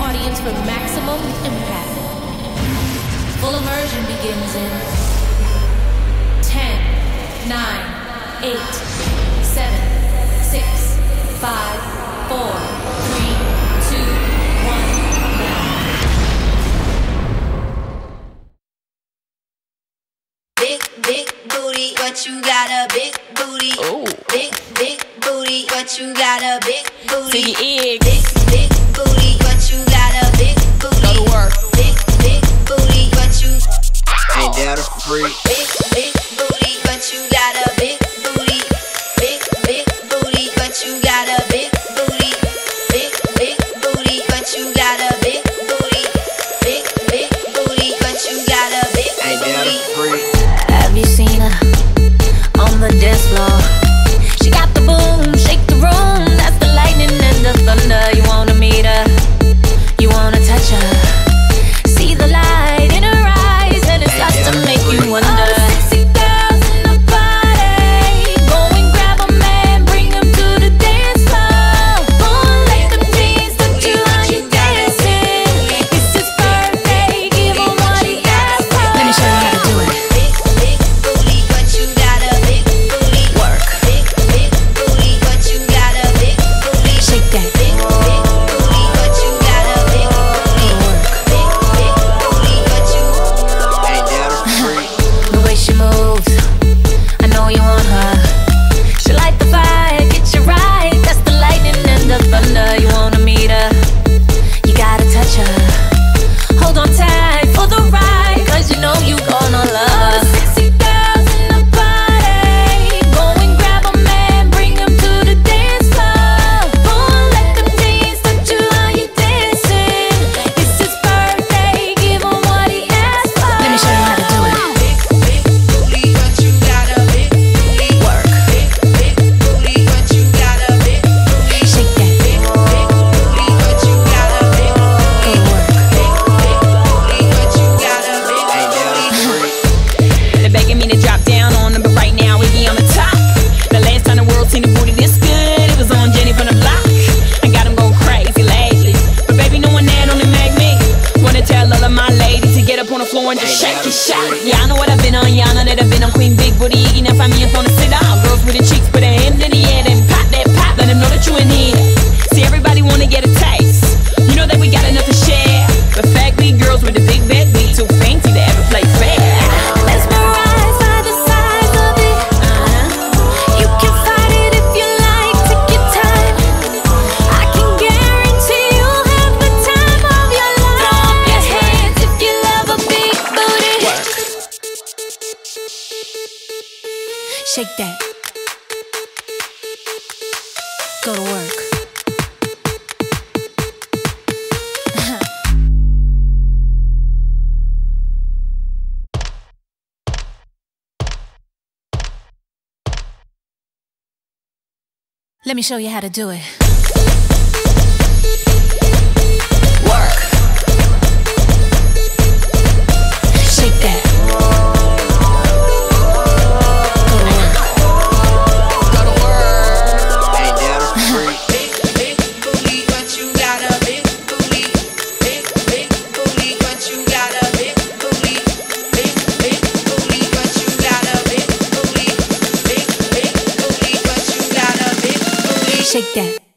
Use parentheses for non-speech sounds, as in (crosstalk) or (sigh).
audience for maximum impact. Full immersion begins in 10, 9, 8, 7, 6, 5, 4, 3, 2, you got a big booty. Ooh. Big, big booty, but you got a big booty. Big, big booty, but you dance floor. 먼저 shake it, shot. Yeah, I know what I've been on, yeah, I know that I've been on Queen Big Booty. 이나 family for the Shake that. Go to work. (laughs) Let me show you how to do it. Настя.